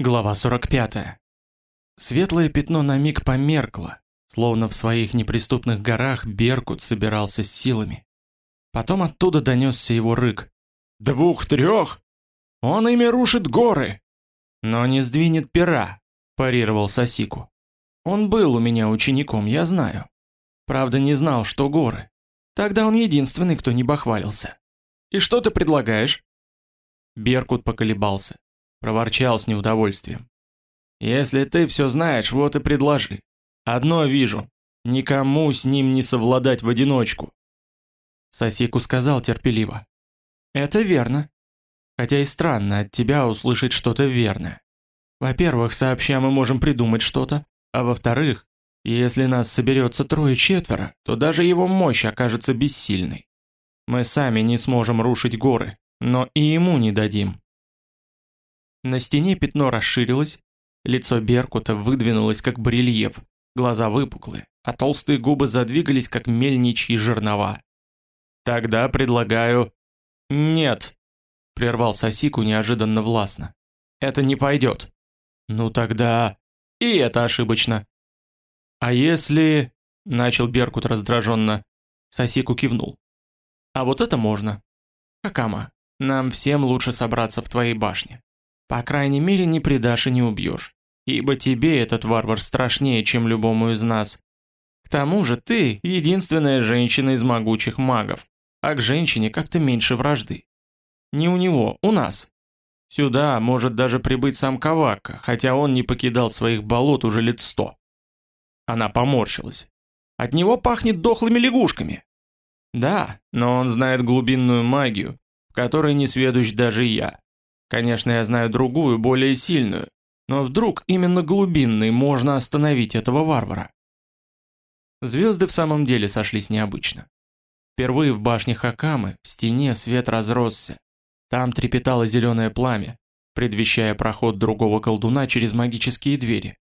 Глава 45. Светлое пятно на миг померкло, словно в своих неприступных горах Беркут собирался с силами. Потом оттуда донесся его рык. «Двух-трех? Он ими рушит горы!» «Но не сдвинет пера», – парировал Сосику. «Он был у меня учеником, я знаю. Правда, не знал, что горы. Тогда он единственный, кто не бахвалился. И что ты предлагаешь?» Беркут поколебался. Проворчал с неудовольствием. «Если ты все знаешь, вот и предложи. Одно вижу. Никому с ним не совладать в одиночку». Сосику сказал терпеливо. «Это верно. Хотя и странно от тебя услышать что-то верное. Во-первых, сообща мы можем придумать что-то, а во-вторых, если нас соберется трое-четверо, то даже его мощь окажется бессильной. Мы сами не сможем рушить горы, но и ему не дадим. На стене пятно расширилось, лицо Беркута выдвинулось как барельеф, глаза выпуклые, а толстые губы задвигались как мельничьи жернова. «Тогда предлагаю...» «Нет», — прервал Сосику неожиданно властно. «Это не пойдет». «Ну тогда...» «И это ошибочно». «А если...» — начал Беркут раздраженно. Сосику кивнул. «А вот это можно. Хакама, нам всем лучше собраться в твоей башне. По крайней мере, не предашь и не убьешь. Ибо тебе этот варвар страшнее, чем любому из нас. К тому же ты единственная женщина из могучих магов, а к женщине как-то меньше вражды. Не у него, у нас. Сюда может даже прибыть сам Кавака, хотя он не покидал своих болот уже лет сто. Она поморщилась. От него пахнет дохлыми лягушками. Да, но он знает глубинную магию, в которой не сведущ даже я. Конечно, я знаю другую, более сильную, но вдруг именно глубинной можно остановить этого варвара. Звезды в самом деле сошлись необычно. Впервые в башне Хакамы в стене свет разросся. Там трепетало зеленое пламя, предвещая проход другого колдуна через магические двери.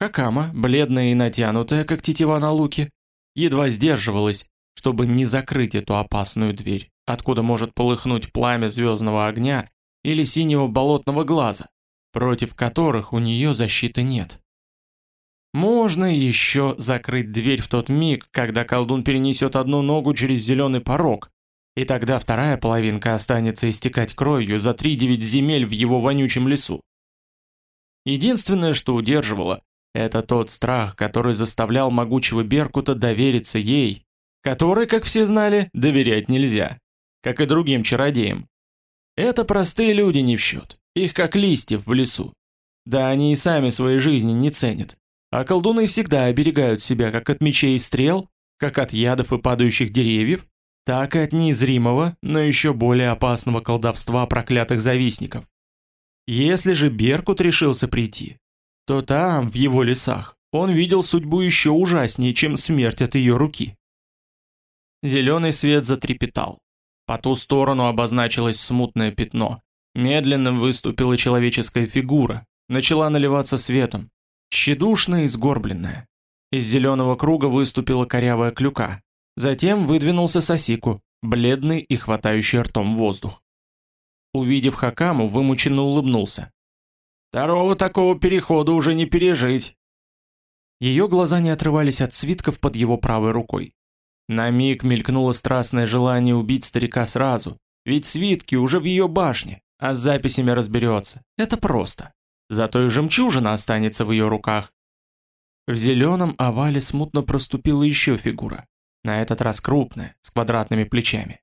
Хакама, бледная и натянутая, как тетива на луке, едва сдерживалась, чтобы не закрыть эту опасную дверь, откуда может полыхнуть пламя звездного огня или синего болотного глаза, против которых у нее защиты нет. Можно еще закрыть дверь в тот миг, когда колдун перенесет одну ногу через зеленый порог, и тогда вторая половинка останется истекать кровью за три девять земель в его вонючем лесу. Единственное, что удерживало, это тот страх, который заставлял могучего Беркута довериться ей, которой, как все знали, доверять нельзя, как и другим чародеям, это простые люди не в счет. Их как листьев в лесу. Да они и сами своей жизни не ценят. А колдуны всегда оберегают себя как от мечей и стрел, как от ядов и падающих деревьев, так и от неизримого, но еще более опасного колдовства проклятых завистников. Если же Беркут решился прийти, то там, в его лесах, он видел судьбу еще ужаснее, чем смерть от ее руки. Зеленый свет затрепетал. По ту сторону обозначилось смутное пятно. Медленно выступила человеческая фигура, начала наливаться светом, тщедушная и сгорбленная. Из зеленого круга выступила корявая клюка. Затем выдвинулся Сосику, бледный и хватающий ртом воздух. Увидев Хакаму, вымученно улыбнулся. «Второго такого перехода уже не пережить!» Ее глаза не отрывались от свитков под его правой рукой. На миг мелькнуло страстное желание убить старика сразу, ведь свитки уже в ее башне, а с записями разберется. Это просто. Зато и жемчужина останется в ее руках. В зеленом овале смутно проступила еще фигура, на этот раз крупная, с квадратными плечами.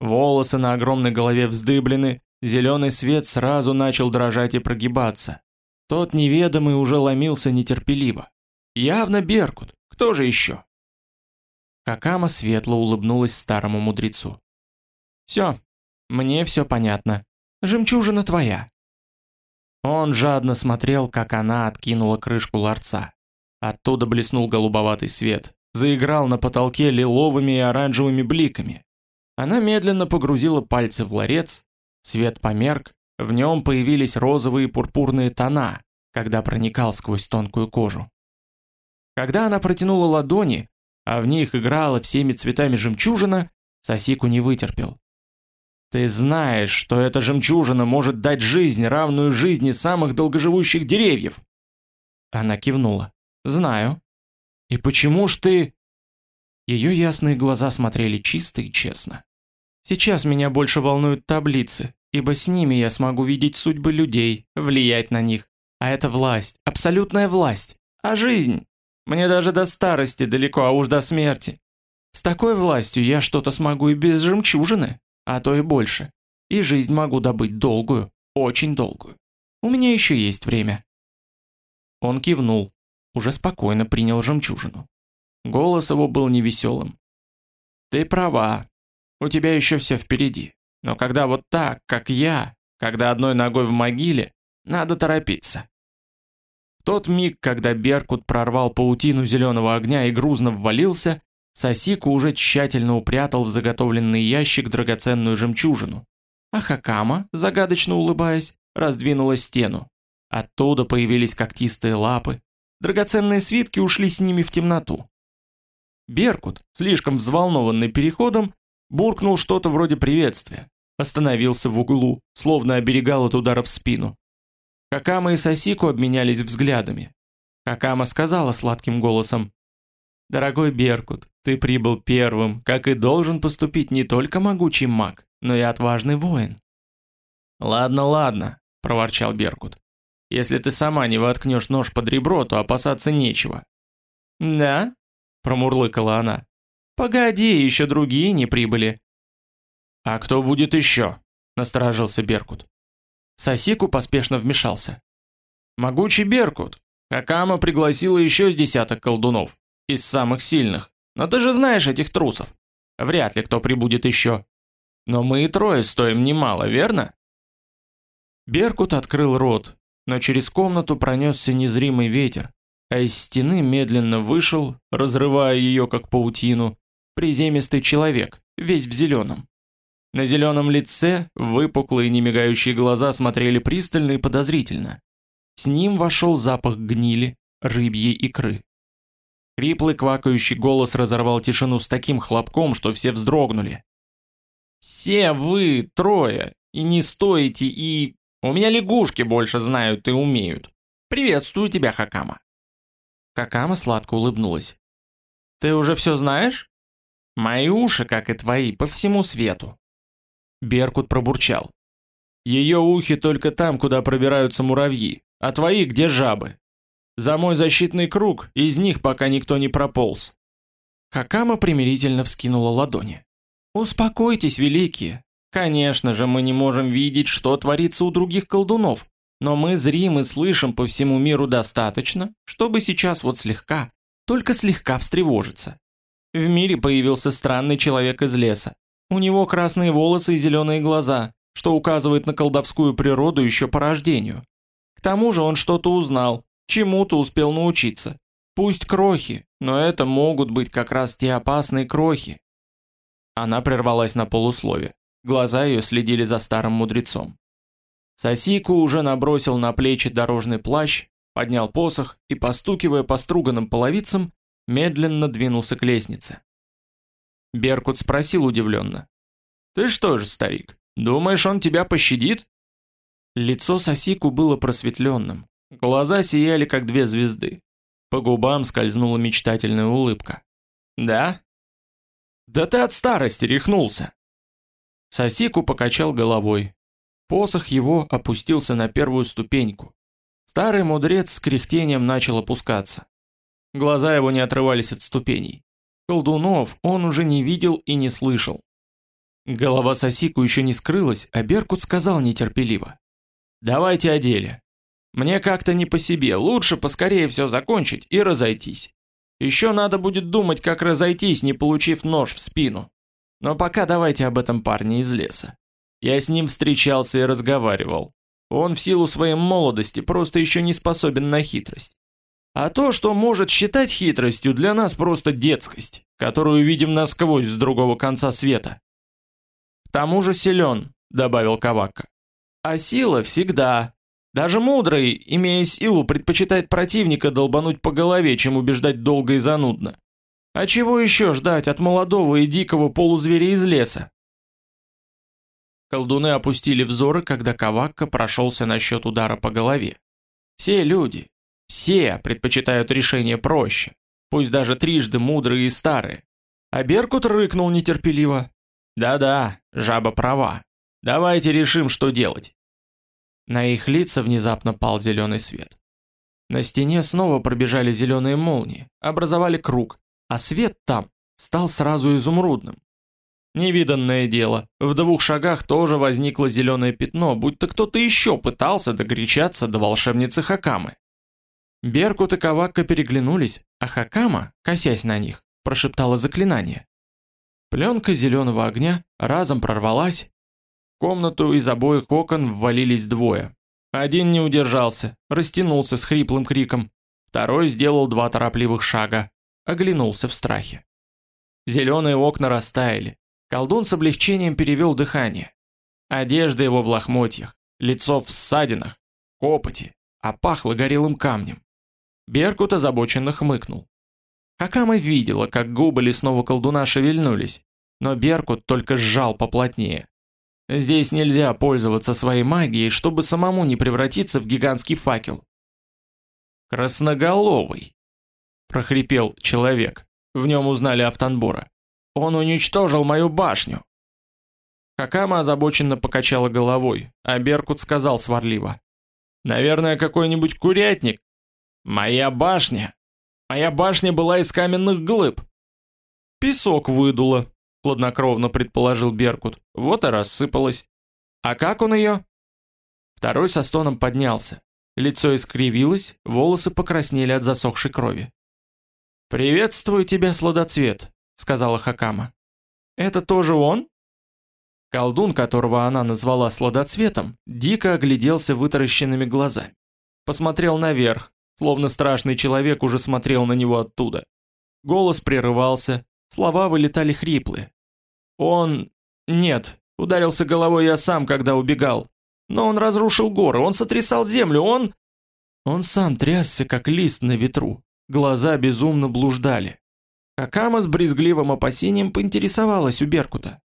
Волосы на огромной голове вздыблены, зеленый свет сразу начал дрожать и прогибаться. Тот неведомый уже ломился нетерпеливо. Явно Беркут, кто же еще? Какама светло улыбнулась старому мудрецу. «Все, мне все понятно. Жемчужина твоя». Он жадно смотрел, как она откинула крышку ларца. Оттуда блеснул голубоватый свет, заиграл на потолке лиловыми и оранжевыми бликами. Она медленно погрузила пальцы в ларец, свет померк, в нем появились розовые и пурпурные тона, когда проникал сквозь тонкую кожу. Когда она протянула ладони, а в них играла всеми цветами жемчужина, Сосику не вытерпел. Ты знаешь, что эта жемчужина может дать жизнь, равную жизни самых долгоживущих деревьев. Она кивнула. Знаю. И почему ж ты... Ее ясные глаза смотрели чисто и честно. Сейчас меня больше волнуют таблицы, ибо с ними я смогу видеть судьбы людей, влиять на них. А это власть, абсолютная власть. А жизнь? Мне даже до старости далеко, а уж до смерти. С такой властью я что-то смогу и без жемчужины, а то и больше. И жизнь могу добыть долгую, очень долгую. У меня еще есть время. Он кивнул, уже спокойно принял жемчужину. Голос его был невеселым. Ты права. У тебя еще все впереди. Но когда вот так, как я, когда одной ногой в могиле, надо торопиться. Тот миг, когда Беркут прорвал паутину зеленого огня и грузно ввалился, Сосику уже тщательно упрятал в заготовленный ящик драгоценную жемчужину, а Хакама, загадочно улыбаясь, раздвинула стену. Оттуда появились когтистые лапы, драгоценные свитки ушли с ними в темноту. Беркут, слишком взволнованный переходом, буркнул что-то вроде приветствия, остановился в углу, словно оберегал от удара в спину. Хакама и Сосику обменялись взглядами. Хакама сказала сладким голосом, «Дорогой Беркут, ты прибыл первым, как и должен поступить не только могучий маг, но и отважный воин». «Ладно, ладно», – проворчал Беркут. «Если ты сама не воткнешь нож под ребро, то опасаться нечего». «Да?» – промурлыкала она. «Погоди, еще другие не прибыли». «А кто будет еще?» – насторожился Беркут. Сосику поспешно вмешался. «Могучий Беркут! Хакама пригласила еще с десяток колдунов. Из самых сильных. Но ты же знаешь этих трусов. Вряд ли кто прибудет еще. Но мы и трое стоим немало, верно? Беркут открыл рот, но через комнату пронесся незримый ветер, а из стены медленно вышел, разрывая ее как паутину, приземистый человек, весь в зеленом. На зеленом лице выпуклые немигающие глаза смотрели пристально и подозрительно. С ним вошел запах гнили, рыбьей икры. Хриплый квакающий голос разорвал тишину с таким хлопком, что все вздрогнули. «Все вы трое, и не стоите, и... У меня лягушки больше знают и умеют. Приветствую тебя, Хакама». Хакама сладко улыбнулась. «Ты уже все знаешь?» «Мои уши, как и твои, по всему свету». Беркут пробурчал. «Ее ухи только там, куда пробираются муравьи, а твои где жабы. За мой защитный круг, из них пока никто не прополз. Хакама примирительно вскинула ладони. Успокойтесь, великие. Конечно же, мы не можем видеть, что творится у других колдунов, но мы зрим и слышим по всему миру достаточно, чтобы сейчас вот слегка, только слегка встревожиться. В мире появился странный человек из леса. У него красные волосы и зеленые глаза, что указывает на колдовскую природу еще по рождению. К тому же он что-то узнал, Чему-то успел научиться. Пусть крохи, но это могут быть как раз те опасные крохи. Она прервалась на полуслове. Глаза ее следили за старым мудрецом. Сосику уже набросил на плечи дорожный плащ, поднял посох и, постукивая по струганным половицам, медленно двинулся к лестнице. Беркут спросил удивленно. «Ты что же, старик, думаешь, он тебя пощадит?» Лицо Сосику было просветленным, Глаза сияли, как две звезды. По губам скользнула мечтательная улыбка. «Да?» «Да ты от старости рехнулся!» Сосику покачал головой. Посох его опустился на первую ступеньку. Старый мудрец с кряхтением начал опускаться. Глаза его не отрывались от ступеней. Колдунов он уже не видел и не слышал. Голова Сосику еще не скрылась, а Беркут сказал нетерпеливо. «Давайте о деле. Мне как-то не по себе, лучше поскорее все закончить и разойтись. Еще надо будет думать, как разойтись, не получив нож в спину. Но пока давайте об этом парне из леса. Я с ним встречался и разговаривал. Он в силу своей молодости просто еще не способен на хитрость. А то, что может считать хитростью, для нас просто детскость, которую видим насквозь с другого конца света. К тому же силен, добавил Кавака. А сила всегда, даже мудрый, имея силу, предпочитает противника долбануть по голове, чем убеждать долго и занудно. А чего еще ждать от молодого и дикого полузверя из леса? Колдуны опустили взоры, когда Кавакка прошелся насчет удара по голове. Все люди, все предпочитают решение проще, пусть даже трижды мудрые и старые. А Беркут рыкнул нетерпеливо. «Да-да, жаба права. Давайте решим, что делать». На их лица внезапно пал зеленый свет. На стене снова пробежали зеленые молнии, образовали круг, а свет там стал сразу изумрудным. Невиданное дело, в двух шагах тоже возникло зеленое пятно, будто кто-то еще пытался догречаться до волшебницы Хакамы. Беркут и Кавакка переглянулись, а Хакама, косясь на них, прошептала заклинание. Пленка зеленого огня разом прорвалась. В комнату из обоих окон ввалились двое. Один не удержался, растянулся с хриплым криком. Второй сделал два торопливых шага, оглянулся в страхе. Зеленые окна растаяли, Колдун с облегчением перевел дыхание. Одежда его в лохмотьях, лицо в ссадинах, копоти, а пахло горелым камнем. Беркут озабоченно хмыкнул. Хакама видела, как губы лесного колдуна шевельнулись, но Беркут только сжал поплотнее. Здесь нельзя пользоваться своей магией, чтобы самому не превратиться в гигантский факел. «Красноголовый!» – прохрипел человек. В нем узнали Автанбора. Он уничтожил мою башню. Хакама озабоченно покачала головой, а Беркут сказал сварливо. Наверное, какой-нибудь курятник. Моя башня. Моя башня была из каменных глыб. Песок выдуло, хладнокровно предположил Беркут. Вот и рассыпалась. А как он ее? Второй со стоном поднялся. Лицо искривилось, волосы покраснели от засохшей крови. «Приветствую тебя, сладоцвет сказала Хакама. Это тоже он? Колдун, которого она назвала сладоцветом, дико огляделся вытаращенными глазами. Посмотрел наверх, словно страшный человек уже смотрел на него оттуда. Голос прерывался, слова вылетали хриплые. Он... Нет, ударился головой я сам, когда убегал. Но он разрушил горы, он сотрясал землю, он... Он сам трясся, как лист на ветру. Глаза безумно блуждали. Акама с брезгливым опасением поинтересовалась у Беркута.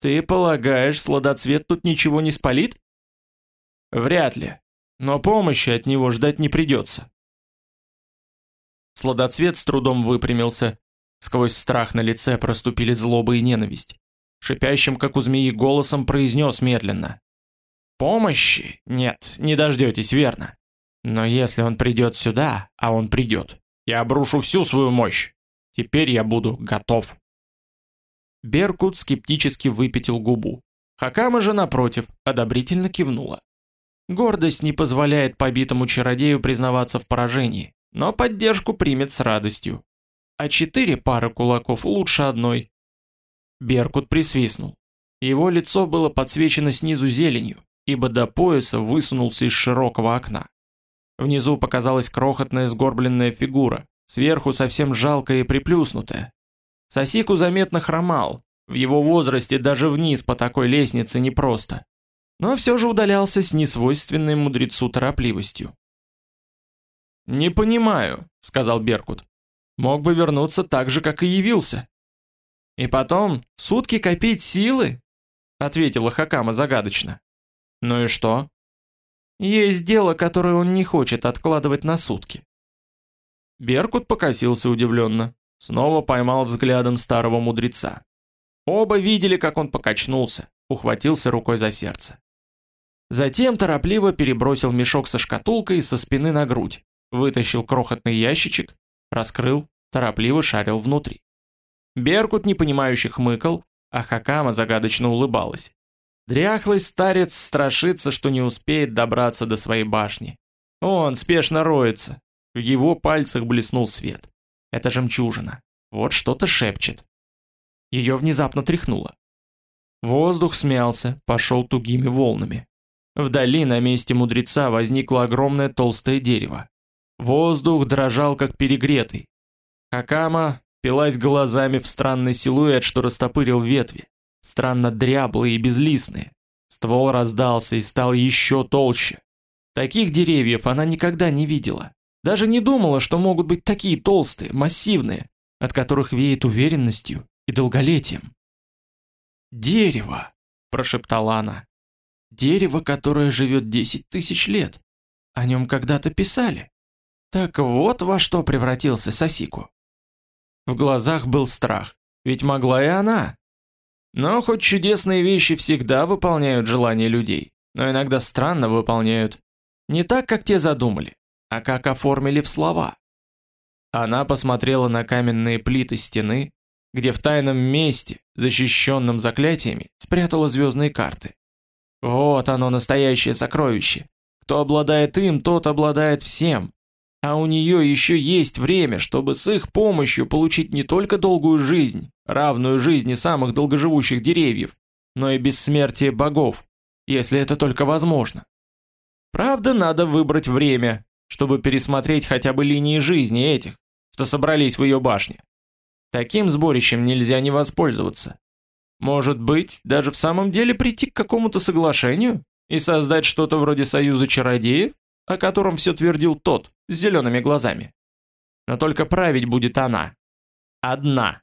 «Ты полагаешь, сладоцвет тут ничего не спалит?» «Вряд ли, но помощи от него ждать не придется». Сладоцвет с трудом выпрямился. Сквозь страх на лице проступили злоба и ненависть. Шипящим, как у змеи, голосом произнес медленно. «Помощи? Нет, не дождетесь, верно. Но если он придет сюда, а он придет, я обрушу всю свою мощь. Теперь я буду готов. Беркут скептически выпятил губу. Хакама же, напротив, одобрительно кивнула. Гордость не позволяет побитому чародею признаваться в поражении, но поддержку примет с радостью. А четыре пары кулаков лучше одной. Беркут присвистнул. Его лицо было подсвечено снизу зеленью, ибо до пояса высунулся из широкого окна. Внизу показалась крохотная сгорбленная фигура, Сверху совсем жалкое и приплюснутое. Сосику заметно хромал. В его возрасте даже вниз по такой лестнице непросто. Но все же удалялся с несвойственной мудрецу торопливостью. «Не понимаю», — сказал Беркут. «Мог бы вернуться так же, как и явился». «И потом, сутки копить силы?» — ответила Хакама загадочно. «Ну и что?» «Есть дело, которое он не хочет откладывать на сутки. Беркут покосился удивленно, снова поймал взглядом старого мудреца. Оба видели, как он покачнулся, ухватился рукой за сердце. Затем торопливо перебросил мешок со шкатулкой со спины на грудь, вытащил крохотный ящичек, раскрыл, торопливо шарил внутри. Беркут непонимающе хмыкал, а Хакама загадочно улыбалась. Дряхлый старец страшится, что не успеет добраться до своей башни. Он спешно роется, в его пальцах блеснул свет. Это жемчужина. Вот что-то шепчет. Ее внезапно тряхнуло. Воздух смялся, пошел тугими волнами. Вдали на месте мудреца возникло огромное толстое дерево. Воздух дрожал, как перегретый. Хакама пилась глазами в странный силуэт, что растопырил ветви, странно дряблые и безлистные. Ствол раздался и стал еще толще. Таких деревьев она никогда не видела. Даже не думала, что могут быть такие толстые, массивные, от которых веет уверенностью и долголетием. Дерево! — прошептала она. «Дерево, которое живет десять тысяч лет. О нем когда-то писали. Так вот во что превратился Сосику». В глазах был страх, ведь могла и она. Но хоть чудесные вещи всегда выполняют желания людей, но иногда странно выполняют. Не так, как те задумали, а как оформили в слова. Она посмотрела на каменные плиты стены, где в тайном месте, защищенном заклятиями, спрятала звездные карты. Вот оно настоящее сокровище. Кто обладает им, тот обладает всем. А у нее еще есть время, чтобы с их помощью получить не только долгую жизнь, равную жизни самых долгоживущих деревьев, но и бессмертие богов, если это только возможно. Правда, надо выбрать время, чтобы пересмотреть хотя бы линии жизни этих, что собрались в ее башне. Таким сборищем нельзя не воспользоваться. Может быть, даже в самом деле прийти к какому-то соглашению и создать что-то вроде союза чародеев, о котором все твердил тот с зелеными глазами. Но только править будет она. Одна.